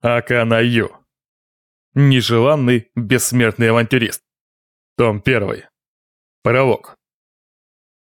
Аканаю. Нежеланный бессмертный авантюрист. Том 1. Пролог.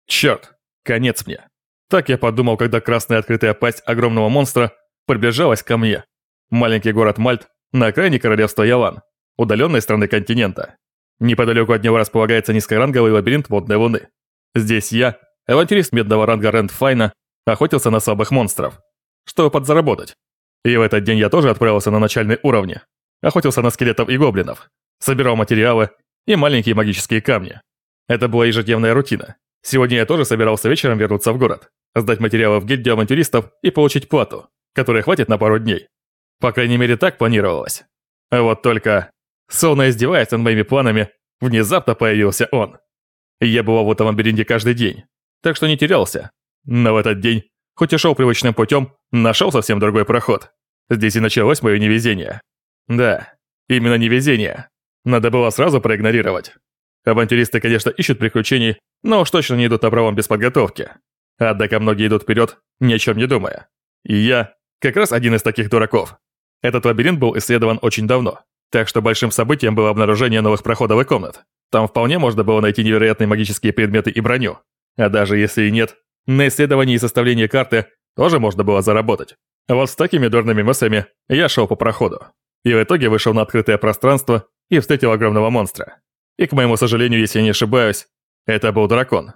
Черт, конец мне. Так я подумал, когда красная открытая пасть огромного монстра приближалась ко мне. Маленький город Мальт на окраине королевства Ялан, удаленной страны континента. Неподалеку от него располагается низкоранговый лабиринт водной луны. Здесь я, авантюрист медного ранга Рэнд Файна, охотился на слабых монстров, чтобы подзаработать. И в этот день я тоже отправился на начальный уровни. Охотился на скелетов и гоблинов, собирал материалы и маленькие магические камни. Это была ежедневная рутина. Сегодня я тоже собирался вечером вернуться в город, сдать материалы в гильдию авантюристов и получить плату, которой хватит на пару дней. По крайней мере, так планировалось. А вот только, словно издеваясь над моими планами, внезапно появился он. Я был в этом лабиринте каждый день, так что не терялся. Но в этот день Хоть и шел привычным путем, нашел совсем другой проход. Здесь и началось мое невезение. Да, именно невезение. Надо было сразу проигнорировать. Авантюристы, конечно, ищут приключений, но уж точно не идут на правом без подготовки. Однако многие идут вперед, ни о чем не думая. И я как раз один из таких дураков. Этот лабиринт был исследован очень давно, так что большим событием было обнаружение новых проходов и комнат. Там вполне можно было найти невероятные магические предметы и броню. А даже если и нет, на исследовании и составлении карты тоже можно было заработать. Вот с такими дурными мыслями я шел по проходу. И в итоге вышел на открытое пространство и встретил огромного монстра. И, к моему сожалению, если я не ошибаюсь, это был дракон.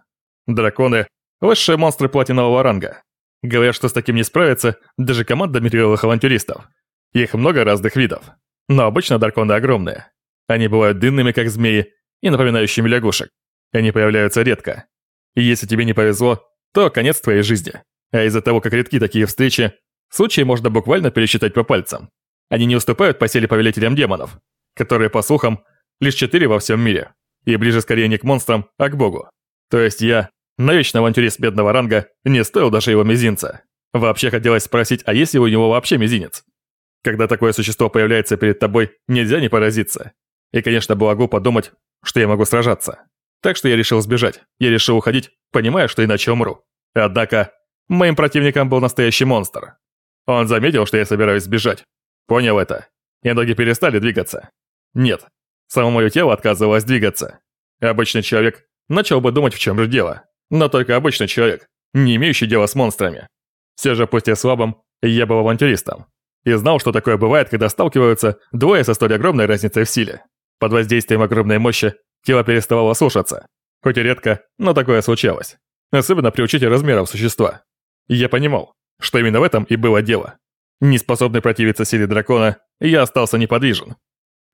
Драконы – высшие монстры платинового ранга. Говорят, что с таким не справится даже команда метриловых авантюристов. Их много разных видов. Но обычно драконы огромные. Они бывают длинными, как змеи, и напоминающими лягушек. Они появляются редко. И если тебе не повезло, то конец твоей жизни. А из-за того, как редки такие встречи, случаи можно буквально пересчитать по пальцам. Они не уступают по силе повелителям демонов, которые, по слухам, лишь четыре во всем мире, и ближе скорее не к монстрам, а к богу. То есть я, навечно авантюрист бедного ранга, не стоил даже его мизинца. Вообще хотелось спросить, а есть ли у него вообще мизинец? Когда такое существо появляется перед тобой, нельзя не поразиться. И, конечно, было глупо думать, что я могу сражаться. Так что я решил сбежать. Я решил уходить, понимая, что иначе умру. Однако, моим противником был настоящий монстр. Он заметил, что я собираюсь сбежать. Понял это. И ноги перестали двигаться. Нет, само мое тело отказывалось двигаться. Обычный человек начал бы думать, в чем же дело. Но только обычный человек, не имеющий дела с монстрами. Все же, пусть и слабым, я был авантюристом. И знал, что такое бывает, когда сталкиваются двое со столь огромной разницей в силе. Под воздействием огромной мощи тело переставало слушаться. Хоть и редко, но такое случалось. Особенно при учете размеров существа. Я понимал, что именно в этом и было дело. Не способный противиться силе дракона, я остался неподвижен.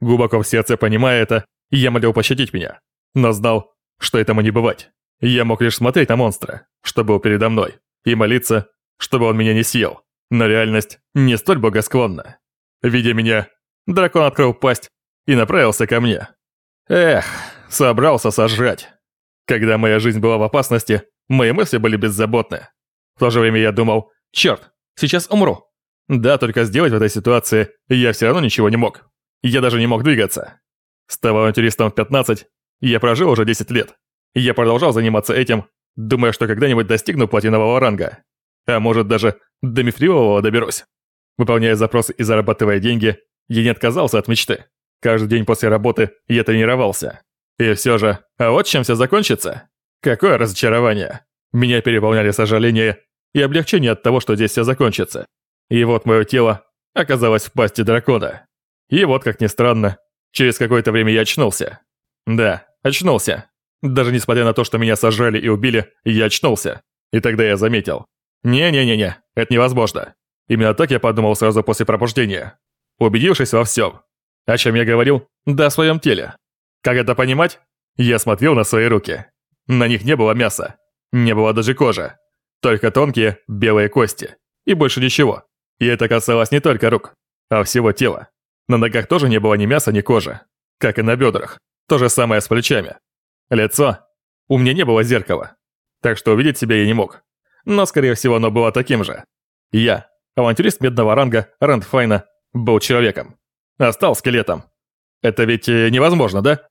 Глубоко в сердце понимая это, я молил пощадить меня, но знал, что этому не бывать. Я мог лишь смотреть на монстра, что был передо мной, и молиться, чтобы он меня не съел. Но реальность не столь богосклонна. Видя меня, дракон открыл пасть и направился ко мне. Эх, собрался сожрать. Когда моя жизнь была в опасности, мои мысли были беззаботны. В то же время я думал, черт, сейчас умру. Да, только сделать в этой ситуации я все равно ничего не мог. Я даже не мог двигаться. Став авантюристом в 15, я прожил уже 10 лет. Я продолжал заниматься этим, думая, что когда-нибудь достигну платинового ранга. А может даже до мифрилового доберусь. Выполняя запросы и зарабатывая деньги, я не отказался от мечты. Каждый день после работы я тренировался. И все же, а вот чем все закончится? Какое разочарование. Меня переполняли сожаления и облегчение от того, что здесь все закончится. И вот мое тело оказалось в пасти дракона. И вот, как ни странно, через какое-то время я очнулся. Да, очнулся. Даже несмотря на то, что меня сожрали и убили, я очнулся. И тогда я заметил. Не-не-не-не, это невозможно. Именно так я подумал сразу после пробуждения. Убедившись во всем, о чем я говорил? Да о своем теле. Как это понимать? Я смотрел на свои руки. На них не было мяса. Не было даже кожи. Только тонкие белые кости. И больше ничего. И это касалось не только рук, а всего тела. На ногах тоже не было ни мяса, ни кожи. Как и на бедрах. То же самое с плечами. Лицо. У меня не было зеркала. Так что увидеть себя я не мог. Но, скорее всего, оно было таким же. Я, авантюрист медного ранга Рэнд Файна, был человеком а стал скелетом. Это ведь э, невозможно, да?